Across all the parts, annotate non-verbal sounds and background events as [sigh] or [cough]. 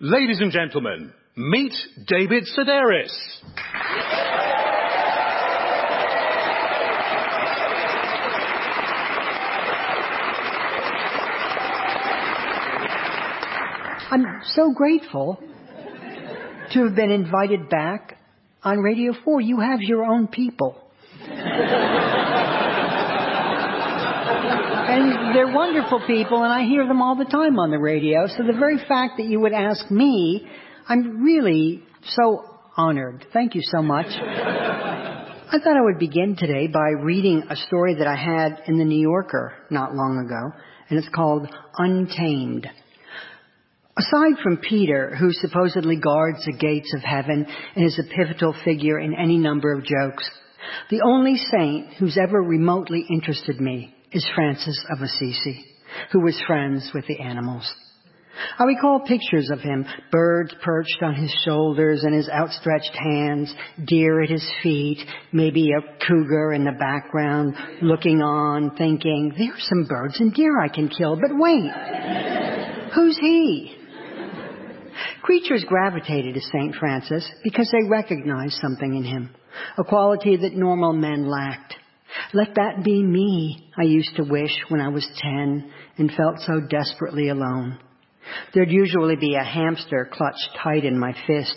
Ladies and gentlemen, meet David Sedaris. I'm so grateful to have been invited back on Radio 4. You have your own people. And they're wonderful people, and I hear them all the time on the radio. So the very fact that you would ask me, I'm really so honored. Thank you so much. I thought I would begin today by reading a story that I had in the New Yorker not long ago, and it's called Untamed. Aside from Peter, who supposedly guards the gates of heaven and is a pivotal figure in any number of jokes, the only saint who's ever remotely interested me is Francis of Assisi, who was friends with the animals. I recall pictures of him, birds perched on his shoulders and his outstretched hands, deer at his feet, maybe a cougar in the background, looking on, thinking, there's some birds and deer I can kill, but wait, who's he? Creatures gravitated to St. Francis because they recognized something in him, a quality that normal men lacked. Let that be me, I used to wish when I was ten and felt so desperately alone. There'd usually be a hamster clutched tight in my fist,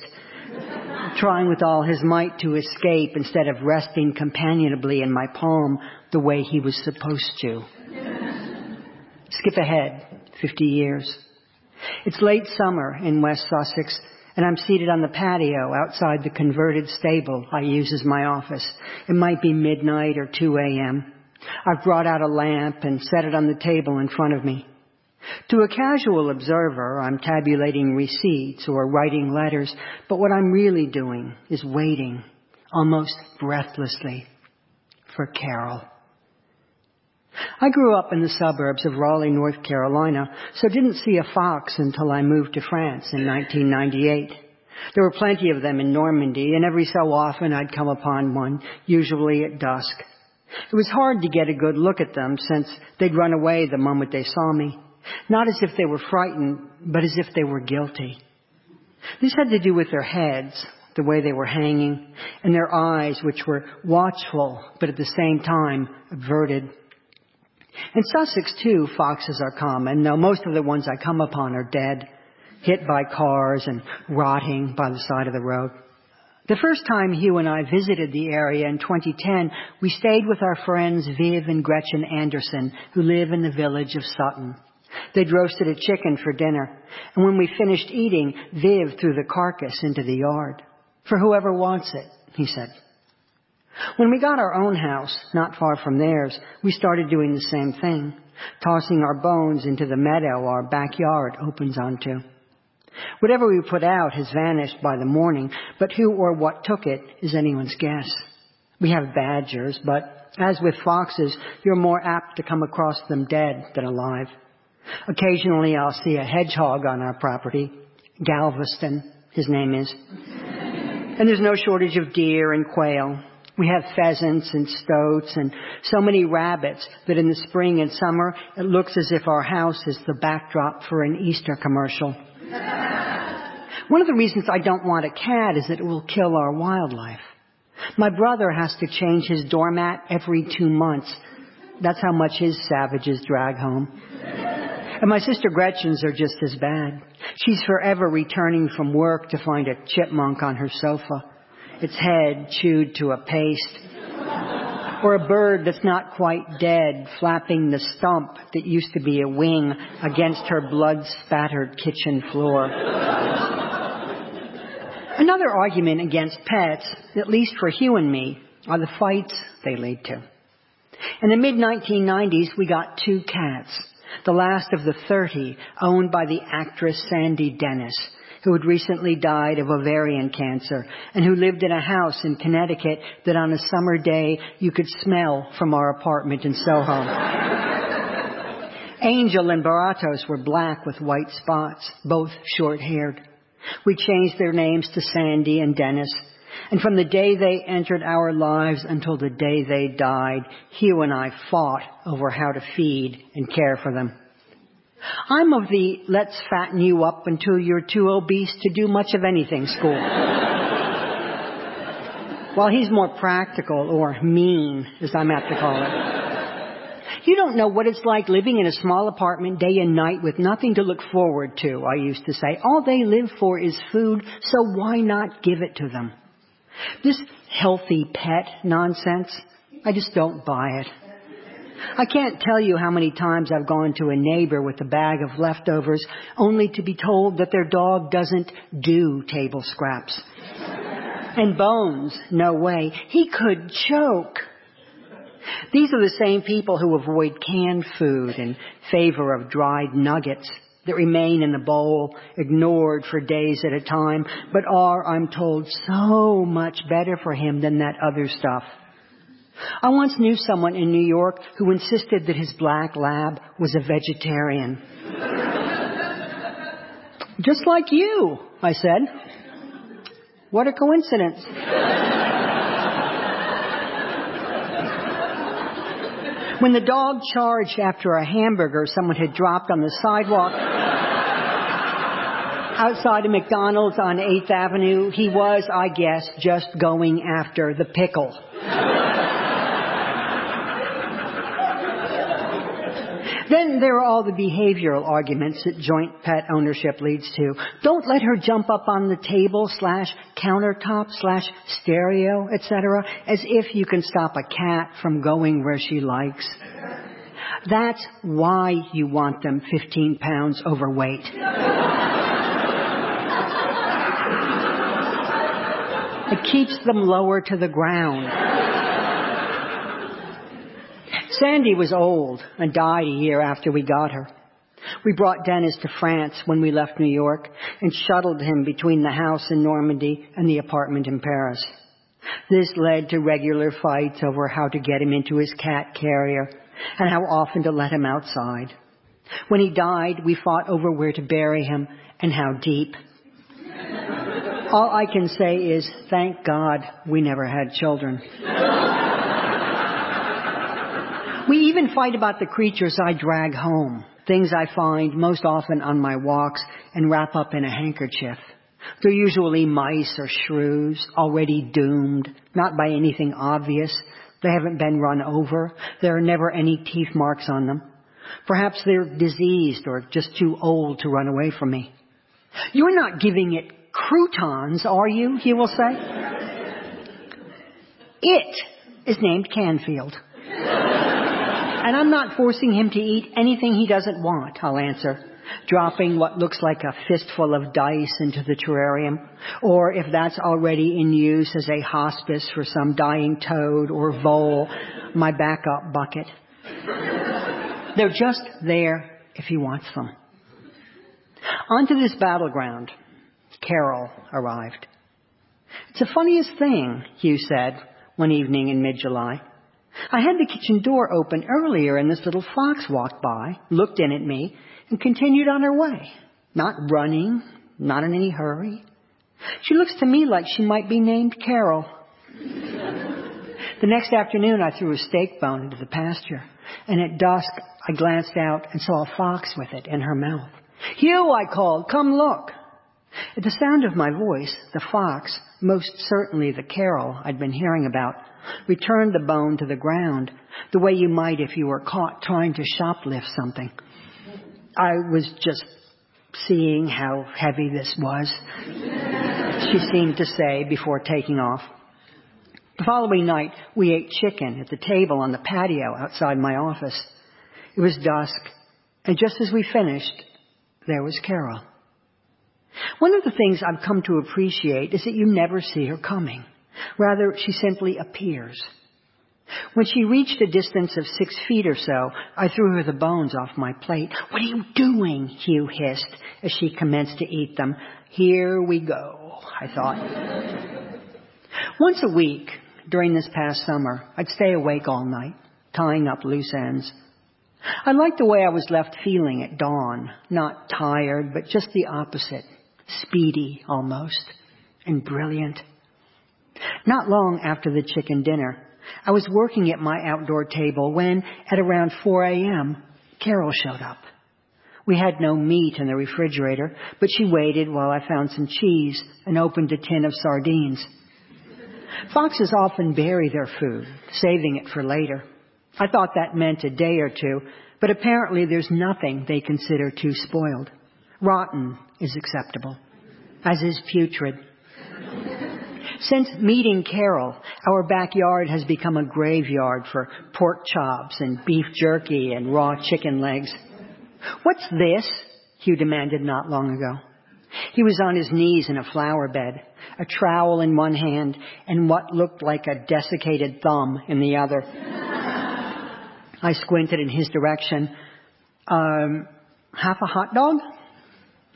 trying with all his might to escape instead of resting companionably in my palm the way he was supposed to. Skip ahead 50 years. It's late summer in West Sussex and I'm seated on the patio outside the converted stable I use as my office. It might be midnight or 2 a.m. I've brought out a lamp and set it on the table in front of me. To a casual observer, I'm tabulating receipts or writing letters, but what I'm really doing is waiting, almost breathlessly, for Carol. I grew up in the suburbs of Raleigh, North Carolina, so didn't see a fox until I moved to France in 1998. There were plenty of them in Normandy, and every so often I'd come upon one, usually at dusk. It was hard to get a good look at them since they'd run away the moment they saw me. Not as if they were frightened, but as if they were guilty. This had to do with their heads, the way they were hanging, and their eyes, which were watchful, but at the same time averted. In Sussex, too, foxes are common, though most of the ones I come upon are dead, hit by cars and rotting by the side of the road. The first time Hugh and I visited the area in 2010, we stayed with our friends Viv and Gretchen Anderson, who live in the village of Sutton. They'd roasted a chicken for dinner, and when we finished eating, Viv threw the carcass into the yard. For whoever wants it, he said. When we got our own house, not far from theirs, we started doing the same thing, tossing our bones into the meadow our backyard opens onto. Whatever we put out has vanished by the morning, but who or what took it is anyone's guess. We have badgers, but as with foxes, you're more apt to come across them dead than alive. Occasionally I'll see a hedgehog on our property, Galveston, his name is. And there's no shortage of deer and quail. We have pheasants and stoats and so many rabbits that in the spring and summer it looks as if our house is the backdrop for an Easter commercial. [laughs] One of the reasons I don't want a cat is that it will kill our wildlife. My brother has to change his doormat every two months. That's how much his savages drag home. And my sister Gretchen's are just as bad. She's forever returning from work to find a chipmunk on her sofa its head chewed to a paste. Or a bird that's not quite dead flapping the stump that used to be a wing against her blood spattered kitchen floor. Another argument against pets, at least for Hugh and me, are the fights they lead to. In the mid 1990s, we got two cats, the last of the 30 owned by the actress Sandy Dennis, who had recently died of ovarian cancer and who lived in a house in Connecticut that on a summer day you could smell from our apartment in Soho. [laughs] Angel and Baratos were black with white spots, both short haired. We changed their names to Sandy and Dennis. And from the day they entered our lives until the day they died, Hugh and I fought over how to feed and care for them. I'm of the let's fatten you up until you're too obese to do much of anything school. While he's more practical or mean, as I'm apt to call it. You don't know what it's like living in a small apartment day and night with nothing to look forward to, I used to say. All they live for is food, so why not give it to them? This healthy pet nonsense, I just don't buy it. I can't tell you how many times I've gone to a neighbor with a bag of leftovers only to be told that their dog doesn't do table scraps. and bones, no way. He could choke. These are the same people who avoid canned food in favor of dried nuggets that remain in the bowl, ignored for days at a time, but are, I'm told, so much better for him than that other stuff. I once knew someone in New York who insisted that his black lab was a vegetarian. [laughs] Just like you, I said. What a coincidence. when the dog charged after a hamburger someone had dropped on the sidewalk outside of McDonald's on 8th Avenue, he was, I guess, just going after the pickle. Then there are all the behavioral arguments that joint pet ownership leads to. Don't let her jump up on the table slash countertop slash stereo, etc., as if you can stop a cat from going where she likes. That's why you want them 15 pounds overweight. It keeps them lower to the ground. Sandy was old and died a year after we got her. We brought Dennis to France when we left New York and shuttled him between the house in Normandy and the apartment in Paris. This led to regular fights over how to get him into his cat carrier and how often to let him outside. When he died, we fought over where to bury him and how deep. All I can say is, thank God we never had children. We even fight about the creatures I drag home, things I find most often on my walks and wrap up in a handkerchief. They're usually mice or shrews, already doomed, not by anything obvious. They haven't been run over. There are never any teeth marks on them. Perhaps they're diseased or just too old to run away from me. You're not giving it croutons, are you? He will say. It is named Canfield. And I'm not forcing him to eat anything he doesn't want, I'll answer, dropping what looks like a fistful of dice into the terrarium, or if that's already in use as a hospice for some dying toad or vole, my backup bucket. They're just there if he wants them. Onto this battleground, Carol arrived. It's the funniest thing, Hugh said one evening in mid-July. I had the kitchen door open earlier and this little fox walked by, looked in at me, and continued on her way. Not running, not in any hurry. She looks to me like she might be named Carol. [laughs] the next afternoon I threw a steak bone into the pasture, and at dusk I glanced out and saw a fox with it in her mouth. Hugh, I called, come look. At the sound of my voice, the fox, most certainly the Carol I'd been hearing about, returned the bone to the ground the way you might if you were caught trying to shoplift something. I was just seeing how heavy this was, she seemed to say before taking off. The following night, we ate chicken at the table on the patio outside my office. It was dusk, and just as we finished, there was Carol. One of the things I've come to appreciate is that you never see her coming. Rather, she simply appears. When she reached a distance of six feet or so, I threw her the bones off my plate. What are you doing? Hugh hissed as she commenced to eat them. Here we go, I thought. [laughs] Once a week, during this past summer, I'd stay awake all night, tying up loose ends. I liked the way I was left feeling at dawn. Not tired, but just the opposite. Speedy, almost. And brilliant. Not long after the chicken dinner, I was working at my outdoor table when, at around 4 a.m., Carol showed up. We had no meat in the refrigerator, but she waited while I found some cheese and opened a tin of sardines. Foxes often bury their food, saving it for later. I thought that meant a day or two, but apparently there's nothing they consider too spoiled. Rotten is acceptable, as is putrid. Since meeting Carol, our backyard has become a graveyard for pork chops and beef jerky and raw chicken legs. What's this? Hugh demanded not long ago. He was on his knees in a flower bed, a trowel in one hand and what looked like a desiccated thumb in the other. I squinted in his direction. Um, half a hot dog?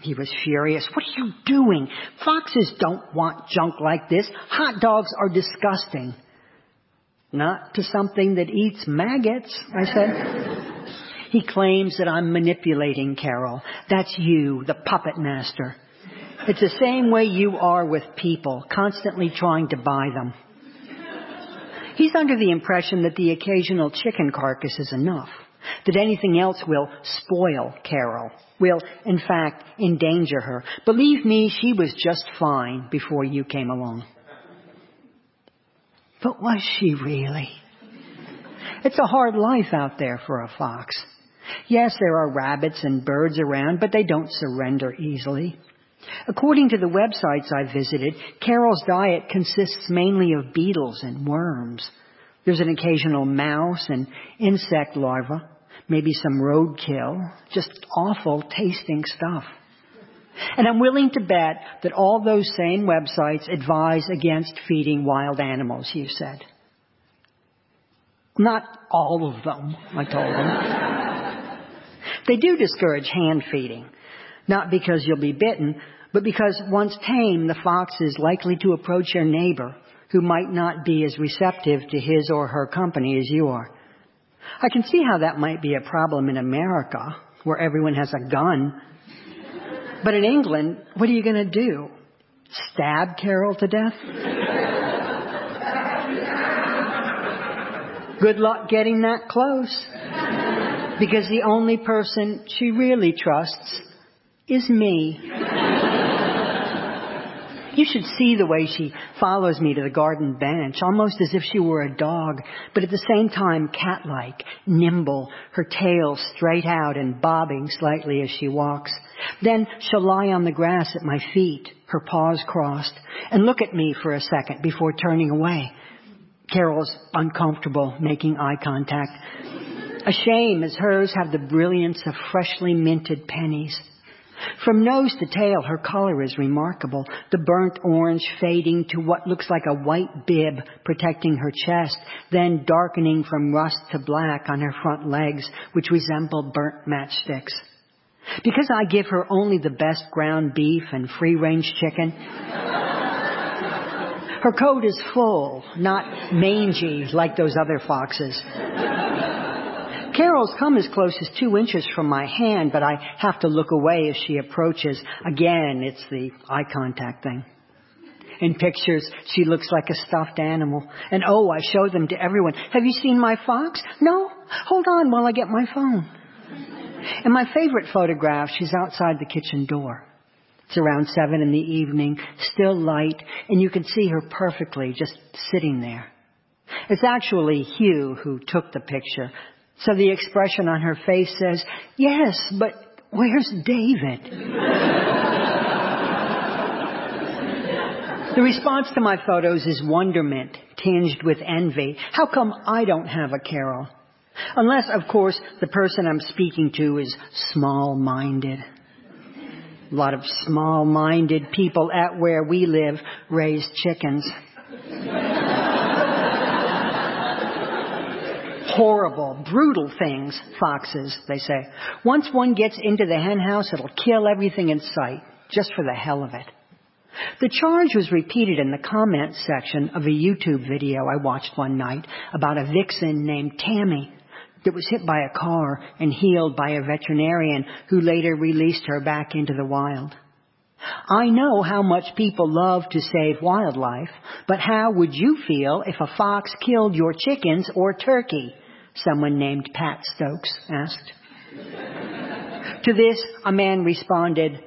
He was furious. What are you doing? Foxes don't want junk like this. Hot dogs are disgusting. Not to something that eats maggots, I said. [laughs] he claims that I'm manipulating Carol. That's you, the puppet master. It's the same way you are with people, constantly trying to buy them. He's under the impression that the occasional chicken carcass is enough, that anything else will spoil Carol, will, in fact, endanger her. Believe me, she was just fine before you came along. But was she really? It's a hard life out there for a fox. Yes, there are rabbits and birds around, but they don't surrender easily. According to the websites I visited, Carol's diet consists mainly of beetles and worms. There's an occasional mouse and insect larvae, maybe some roadkill, just awful tasting stuff. And I'm willing to bet that all those same websites advise against feeding wild animals, you said. Not all of them, I told them. they do discourage hand feeding. Not because you'll be bitten, but because once tame, the fox is likely to approach your neighbor who might not be as receptive to his or her company as you are. I can see how that might be a problem in America, where everyone has a gun. But in England, what are you going to do? Stab Carol to death? Good luck getting that close. Because the only person she really trusts is me. You should see the way she follows me to the garden bench, almost as if she were a dog, but at the same time cat-like, nimble, her tail straight out and bobbing slightly as she walks. Then she'll lie on the grass at my feet, her paws crossed, and look at me for a second before turning away. Carol's uncomfortable making eye contact. A shame as hers have the brilliance of freshly minted pennies. From nose to tail, her color is remarkable. The burnt orange fading to what looks like a white bib protecting her chest, then darkening from rust to black on her front legs, which resemble burnt matchsticks. Because I give her only the best ground beef and free range chicken, her coat is full, not mangy like those other foxes. Carol's come as close as two inches from my hand, but I have to look away as she approaches. Again, it's the eye contact thing. In pictures, she looks like a stuffed animal. And oh, I show them to everyone. Have you seen my fox? No? Hold on while I get my phone. In my favorite photograph, she's outside the kitchen door. It's around seven in the evening, still light, and you can see her perfectly just sitting there. It's actually Hugh who took the picture, so the expression on her face says, yes, but where's David? the response to my photos is wonderment tinged with envy. How come I don't have a Carol? Unless, of course, the person I'm speaking to is small-minded. A lot of small-minded people at where we live raise chickens horrible, brutal things, foxes, they say. Once one gets into the hen house, it'll kill everything in sight, just for the hell of it. The charge was repeated in the comments section of a YouTube video I watched one night about a vixen named Tammy that was hit by a car and healed by a veterinarian who later released her back into the wild. I know how much people love to save wildlife, but how would you feel if a fox killed your chickens or turkey? Someone named Pat Stokes asked. To this, a man responded,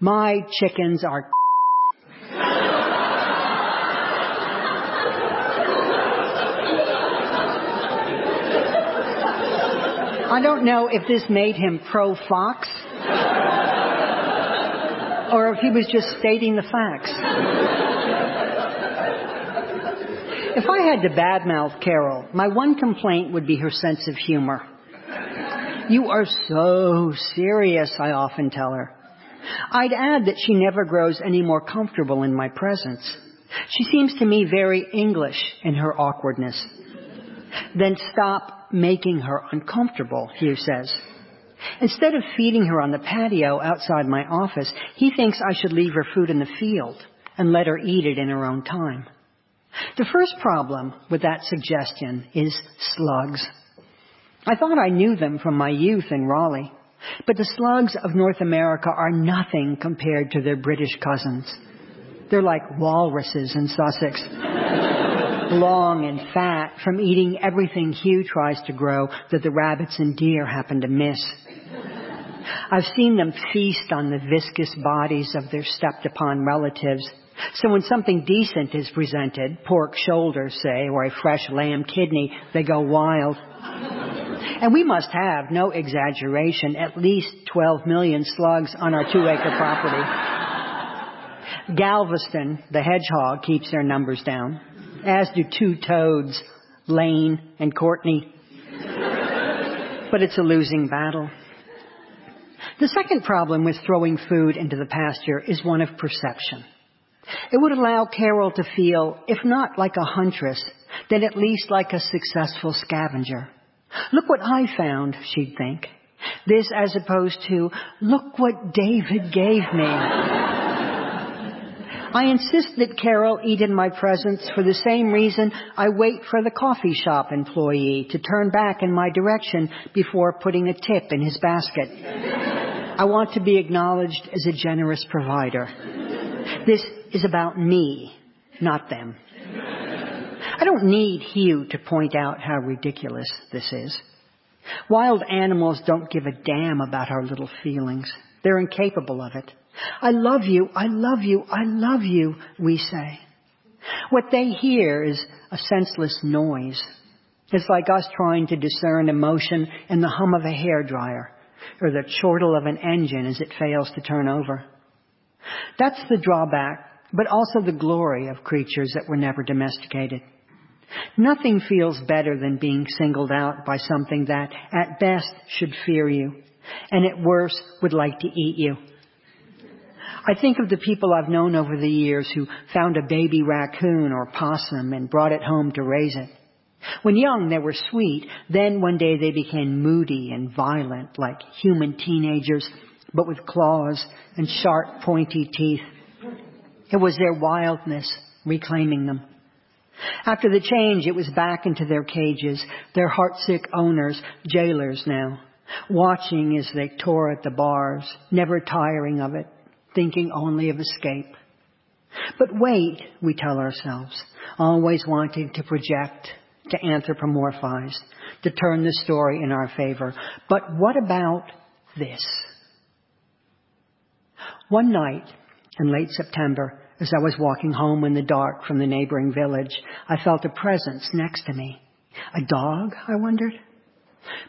My chickens are [laughs] I don't know if this made him pro Fox or if he was just stating the facts. If I had to badmouth Carol, my one complaint would be her sense of humor. You are so serious, I often tell her. I'd add that she never grows any more comfortable in my presence. She seems to me very English in her awkwardness. Then stop making her uncomfortable, Hugh says. Instead of feeding her on the patio outside my office, he thinks I should leave her food in the field and let her eat it in her own time. The first problem with that suggestion is slugs. I thought I knew them from my youth in Raleigh, but the slugs of North America are nothing compared to their British cousins. They're like walruses in Sussex. [laughs] Long and fat from eating everything Hugh tries to grow that the rabbits and deer happen to miss. I've seen them feast on the viscous bodies of their stepped upon relatives. So when something decent is presented, pork shoulder, say, or a fresh lamb kidney, they go wild. And we must have, no exaggeration, at least 12 million slugs on our two acre property. Galveston, the hedgehog, keeps their numbers down, as do two toads, Lane and Courtney. But it's a losing battle. The second problem with throwing food into the pasture is one of perception. It would allow Carol to feel, if not like a huntress, then at least like a successful scavenger. Look what I found, she'd think. This as opposed to, look what David gave me. I insist that Carol eat in my presence for the same reason I wait for the coffee shop employee to turn back in my direction before putting a tip in his basket. I want to be acknowledged as a generous provider. This is about me, not them. I don't need Hugh to point out how ridiculous this is. Wild animals don't give a damn about our little feelings. They're incapable of it. I love you, I love you, I love you, we say. What they hear is a senseless noise. It's like us trying to discern emotion in the hum of a hair dryer or the chortle of an engine as it fails to turn over. That's the drawback, but also the glory of creatures that were never domesticated. Nothing feels better than being singled out by something that, at best, should fear you, and at worst, would like to eat you. I think of the people I've known over the years who found a baby raccoon or possum and brought it home to raise it. When young, they were sweet. Then one day they became moody and violent like human teenagers, but with claws and sharp, pointy teeth. It was their wildness reclaiming them. After the change, it was back into their cages, their heartsick owners, jailers now, watching as they tore at the bars, never tiring of it, thinking only of escape. But wait, we tell ourselves, always wanting to project, to anthropomorphize, to turn the story in our favor. But what about this? One night in late September, as I was walking home in the dark from the neighboring village, I felt a presence next to me. A dog, I wondered?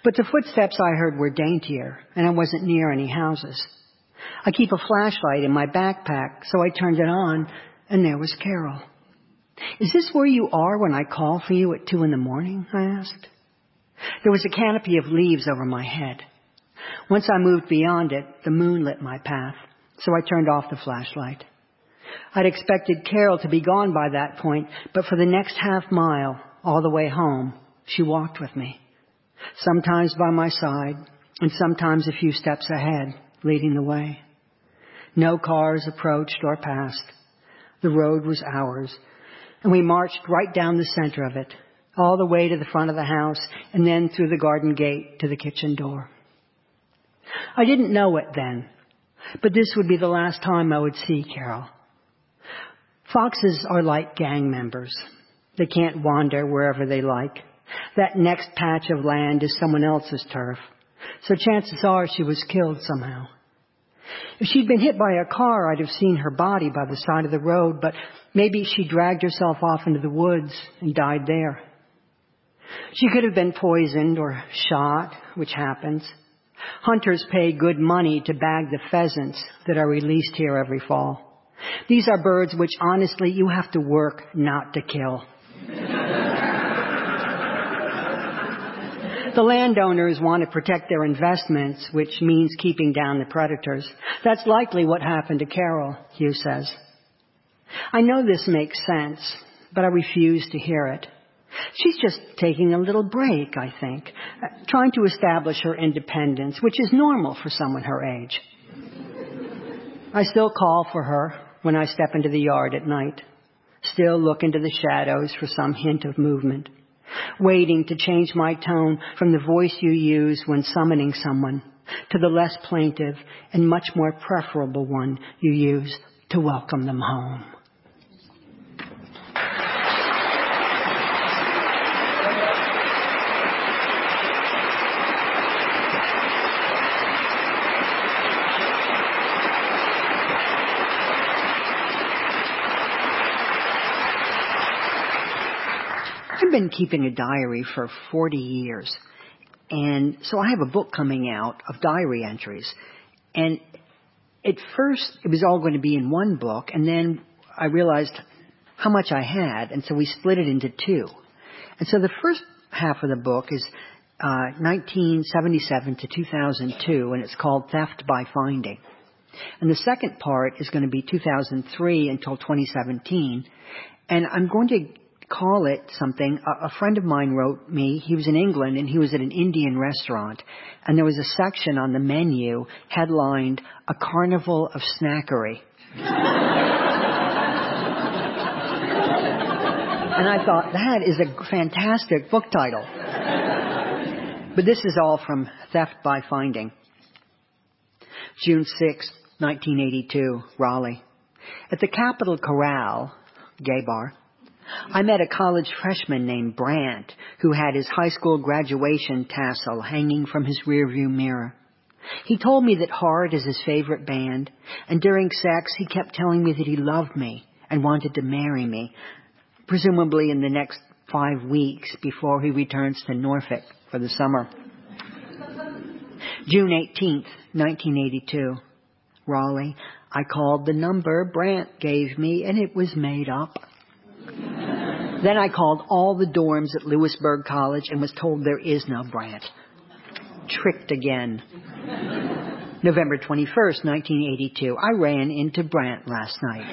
But the footsteps I heard were daintier, and I wasn't near any houses. I keep a flashlight in my backpack, so I turned it on, and there was Carol. Is this where you are when I call for you at two in the morning? I asked. There was a canopy of leaves over my head. Once I moved beyond it, the moon lit my path, so I turned off the flashlight. I'd expected Carol to be gone by that point, but for the next half mile, all the way home, she walked with me. Sometimes by my side, and sometimes a few steps ahead, leading the way. No cars approached or passed. The road was ours, and we marched right down the center of it, all the way to the front of the house, and then through the garden gate to the kitchen door. I didn't know it then, but this would be the last time I would see Carol. Foxes are like gang members. They can't wander wherever they like. That next patch of land is someone else's turf. So chances are she was killed somehow. If she'd been hit by a car, I'd have seen her body by the side of the road, but maybe she dragged herself off into the woods and died there. She could have been poisoned or shot, which happens. Hunters pay good money to bag the pheasants that are released here every fall. These are birds which honestly you have to work not to kill. the landowners want to protect their investments, which means keeping down the predators. That's likely what happened to Carol, Hugh says. I know this makes sense, but I refuse to hear it. She's just taking a little break, I think, uh, trying to establish her independence, which is normal for someone her age. I still call for her when I step into the yard at night, still look into the shadows for some hint of movement, waiting to change my tone from the voice you use when summoning someone to the less plaintive and much more preferable one you use to welcome them home. Been keeping a diary for 40 years. And so I have a book coming out of diary entries. And at first, it was all going to be in one book, and then I realized how much I had, and so we split it into two. And so the first half of the book is uh, 1977 to 2002, and it's called Theft by Finding. And the second part is going to be 2003 until 2017. And I'm going to call it something. A, a friend of mine wrote me, he was in England and he was at an Indian restaurant and there was a section on the menu headlined, A Carnival of Snackery. [laughs] and I thought, that is a fantastic book title. but this is all from Theft by Finding. June 6, 1982, Raleigh. At the Capital Corral, gay bar, I met a college freshman named Brant who had his high school graduation tassel hanging from his rearview mirror. He told me that Heart is his favorite band, and during sex he kept telling me that he loved me and wanted to marry me, presumably in the next five weeks before he returns to Norfolk for the summer. June 18th, 1982. Raleigh. I called the number Brant gave me and it was made up. Then I called all the dorms at Lewisburg College and was told there is no Brant. Tricked again. November 21st, 1982. I ran into Brant last night.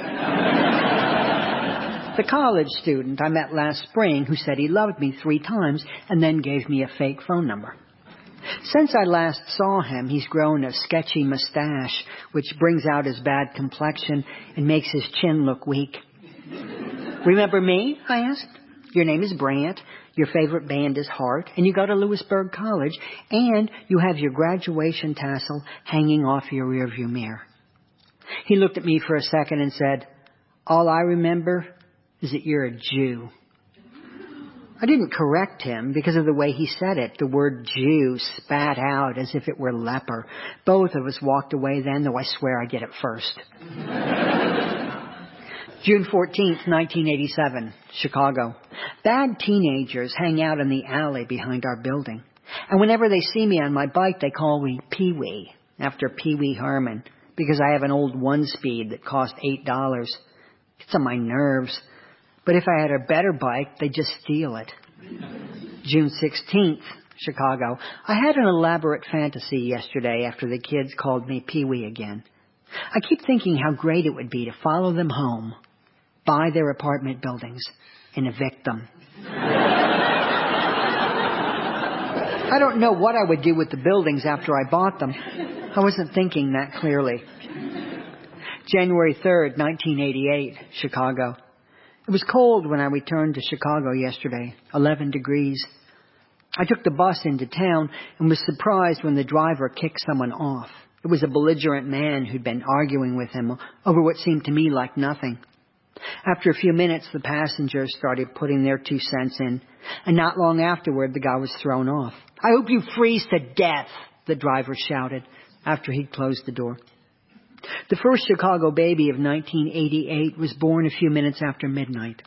the college student I met last spring who said he loved me three times and then gave me a fake phone number. Since I last saw him, he's grown a sketchy mustache, which brings out his bad complexion and makes his chin look weak. Remember me? I asked. Your name is Brant. Your favorite band is Heart, and you go to Lewisburg College, and you have your graduation tassel hanging off your rearview mirror. He looked at me for a second and said, All I remember is that you're a Jew. I didn't correct him because of the way he said it. The word Jew spat out as if it were leper. Both of us walked away then, though I swear I did it first. June 14th, 1987, Chicago. Bad teenagers hang out in the alley behind our building. And whenever they see me on my bike, they call me Pee Wee, after Pee Wee Herman, because I have an old one speed that cost $8. It's on my nerves. But if I had a better bike, they'd just steal it. June 16th, Chicago. I had an elaborate fantasy yesterday after the kids called me Pee Wee again. I keep thinking how great it would be to follow them home buy their apartment buildings and evict them. I don't know what I would do with the buildings after I bought them. I wasn't thinking that clearly. January 3rd, 1988, Chicago. It was cold when I returned to Chicago yesterday, 11 degrees. I took the bus into town and was surprised when the driver kicked someone off. It was a belligerent man who'd been arguing with him over what seemed to me like nothing. After a few minutes, the passengers started putting their two cents in, and not long afterward, the guy was thrown off. I hope you freeze to death, the driver shouted after he'd closed the door. The first Chicago baby of 1988 was born a few minutes after midnight.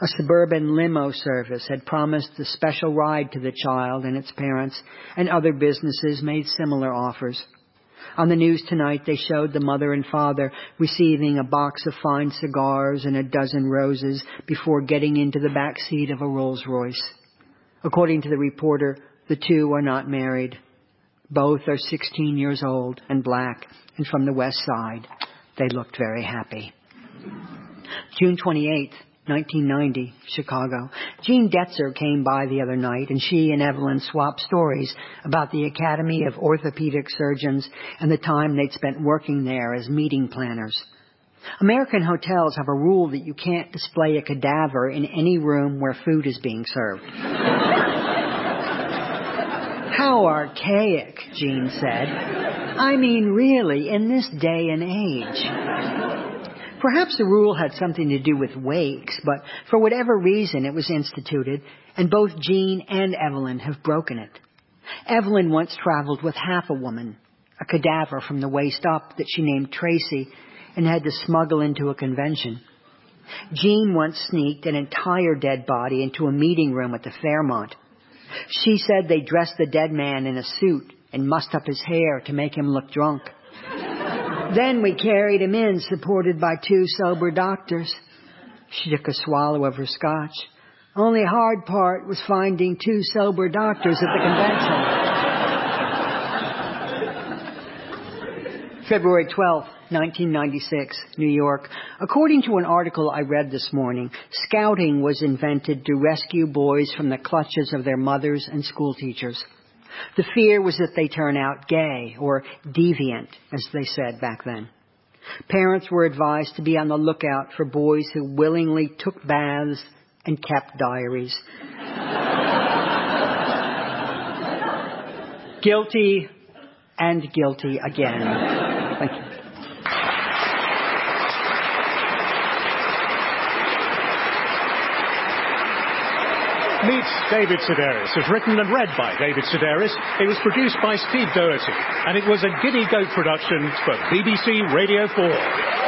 A suburban limo service had promised a special ride to the child and its parents, and other businesses made similar offers. On the news tonight, they showed the mother and father receiving a box of fine cigars and a dozen roses before getting into the back seat of a Rolls Royce. According to the reporter, the two are not married. Both are 16 years old and black and from the west side. They looked very happy. June 28th, 1990, Chicago. Jean Detzer came by the other night and she and Evelyn swapped stories about the Academy of Orthopedic Surgeons and the time they'd spent working there as meeting planners. American hotels have a rule that you can't display a cadaver in any room where food is being served. [laughs] How archaic, Jean said. I mean, really, in this day and age. Perhaps the rule had something to do with wakes, but for whatever reason it was instituted, and both Jean and Evelyn have broken it. Evelyn once traveled with half a woman, a cadaver from the waist up that she named Tracy, and had to smuggle into a convention. Jean once sneaked an entire dead body into a meeting room at the Fairmont. She said they dressed the dead man in a suit and mussed up his hair to make him look drunk. Then we carried him in, supported by two sober doctors. She took a swallow of her scotch. Only hard part was finding two sober doctors at the convention. February 12th, 1996, New York. According to an article I read this morning, scouting was invented to rescue boys from the clutches of their mothers and school teachers. The fear was that they turn out gay or deviant, as they said back then. Parents were advised to be on the lookout for boys who willingly took baths and kept diaries. [laughs] guilty and guilty again. Meet David Sedaris is written and read by David Sedaris. It was produced by Steve Doherty, and it was a Giddy Goat production for BBC Radio 4.